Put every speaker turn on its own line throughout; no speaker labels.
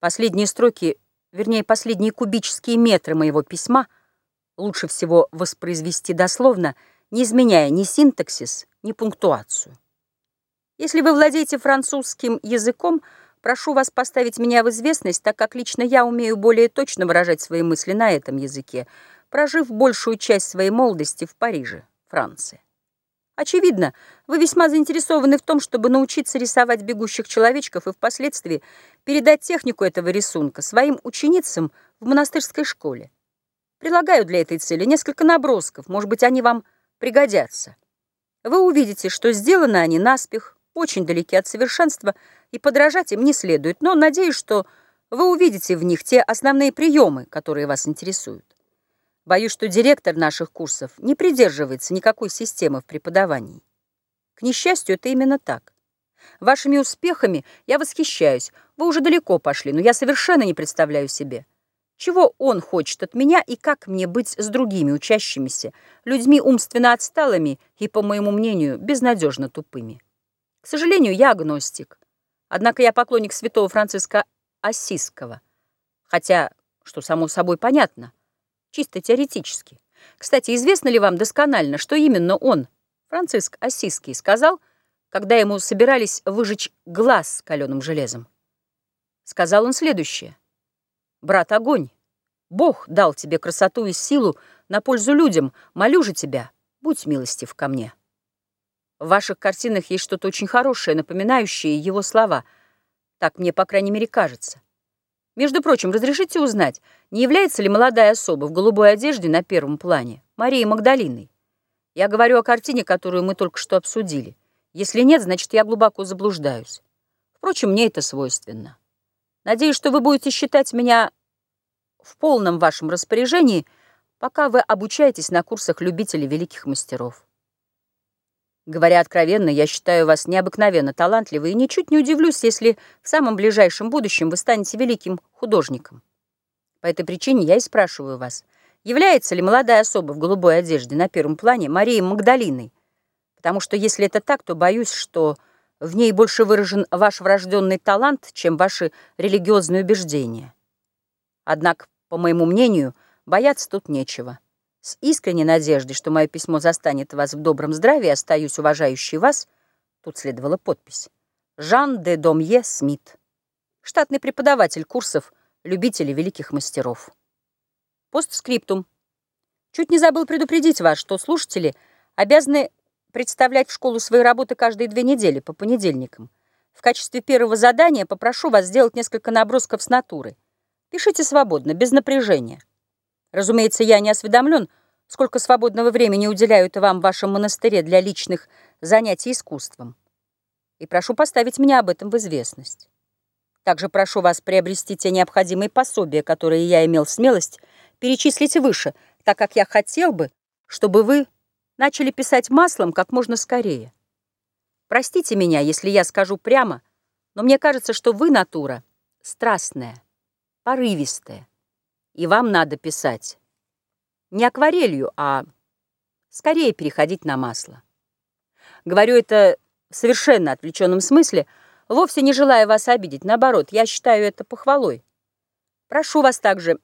Последние строки, вернее, последние кубические метры моего письма лучше всего воспроизвести дословно, не изменяя ни синтаксис, ни пунктуацию. Если вы владеете французским языком, прошу вас поставить меня в известность, так как лично я умею более точно выражать свои мысли на этом языке, прожив большую часть своей молодости в Париже, Франция. Очевидно, вы весьма заинтересованы в том, чтобы научиться рисовать бегущих человечков и впоследствии передать технику этого рисунка своим ученицам в монастырской школе. Прилагаю для этой цели несколько набросков, может быть, они вам пригодятся. Вы увидите, что сделаны они наспех, очень далеки от совершенства, и подражать им не следует, но надеюсь, что вы увидите в них те основные приемы, которые вас интересуют. Боюсь, что директор наших курсов не придерживается никакой системы в преподавании. К несчастью, это именно так. Вашими успехами я восхищаюсь. Вы уже далеко пошли, но я совершенно не представляю себе, чего он хочет от меня и как мне быть с другими учащимися, людьми умственно отсталыми и, по моему мнению, безнадежно тупыми. К сожалению, я агностик. Однако я поклонник святого Франциска Ассизского. Хотя, что само собой понятно, чисто теоретически. Кстати, известно ли вам досконально, что именно он, Франциск Осиский, сказал, когда ему собирались выжечь глаз каленым железом? Сказал он следующее. «Брат, огонь! Бог дал тебе красоту и силу на пользу людям. Молю же тебя, будь милостив ко мне». В ваших картинах есть что-то очень хорошее, напоминающее его слова. Так мне, по крайней мере, кажется. Между прочим, разрешите узнать, не является ли молодая особа в голубой одежде на первом плане Марией Магдалиной? Я говорю о картине, которую мы только что обсудили. Если нет, значит, я глубоко заблуждаюсь. Впрочем, мне это свойственно. Надеюсь, что вы будете считать меня в полном вашем распоряжении, пока вы обучаетесь на курсах любителей великих мастеров. Говоря откровенно, я считаю вас необыкновенно талантливой и ничуть не удивлюсь, если в самом ближайшем будущем вы станете великим художником. По этой причине я и спрашиваю вас, является ли молодая особа в голубой одежде на первом плане Марией Магдалиной? Потому что если это так, то боюсь, что в ней больше выражен ваш врожденный талант, чем ваши религиозные убеждения. Однако, по моему мнению, бояться тут нечего. С искренней надеждой, что мое письмо застанет вас в добром здравии, остаюсь уважающий вас, тут следовала подпись, Жан де Домье Смит, штатный преподаватель курсов любителей великих мастеров. Постскриптум. Чуть не забыл предупредить вас, что слушатели обязаны представлять в школу свои работы каждые две недели по понедельникам. В качестве первого задания попрошу вас сделать несколько набросков с натуры. Пишите свободно, без напряжения. Разумеется, я не осведомлен, сколько свободного времени уделяют вам в вашем монастыре для личных занятий искусством. И прошу поставить меня об этом в известность. Также прошу вас приобрести те необходимые пособия, которые я имел смелость перечислить выше, так как я хотел бы, чтобы вы начали писать маслом как можно скорее. Простите меня, если я скажу прямо, но мне кажется, что вы натура страстная, порывистая и вам надо писать не акварелью, а скорее переходить на масло. Говорю это в совершенно отвлеченном смысле, вовсе не желая вас обидеть. Наоборот, я считаю это похвалой. Прошу вас также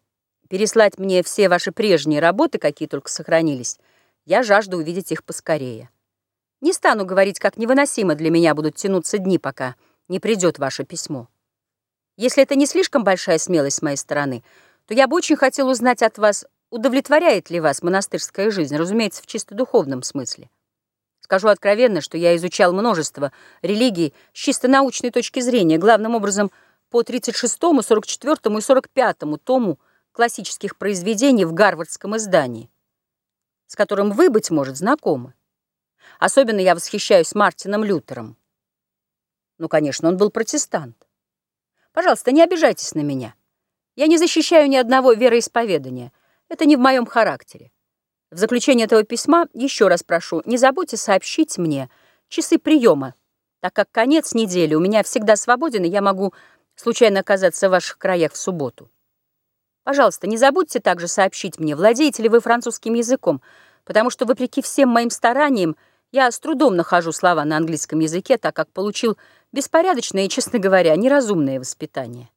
переслать мне все ваши прежние работы, какие только сохранились. Я жажду увидеть их поскорее. Не стану говорить, как невыносимо для меня будут тянуться дни, пока не придет ваше письмо. Если это не слишком большая смелость с моей стороны — то я бы очень хотел узнать от вас, удовлетворяет ли вас монастырская жизнь, разумеется, в чисто духовном смысле. Скажу откровенно, что я изучал множество религий с чисто научной точки зрения, главным образом по 36-му, 44-му и 45-му тому классических произведений в гарвардском издании, с которым вы, быть может, знакомы. Особенно я восхищаюсь Мартином Лютером. Ну, конечно, он был протестант. Пожалуйста, не обижайтесь на меня. Я не защищаю ни одного вероисповедания. Это не в моем характере. В заключение этого письма еще раз прошу, не забудьте сообщить мне часы приема, так как конец недели у меня всегда свободен, и я могу случайно оказаться в ваших краях в субботу. Пожалуйста, не забудьте также сообщить мне, владеете ли вы французским языком, потому что, вопреки всем моим стараниям, я с трудом нахожу слова на английском языке, так как получил беспорядочное и, честно говоря, неразумное воспитание.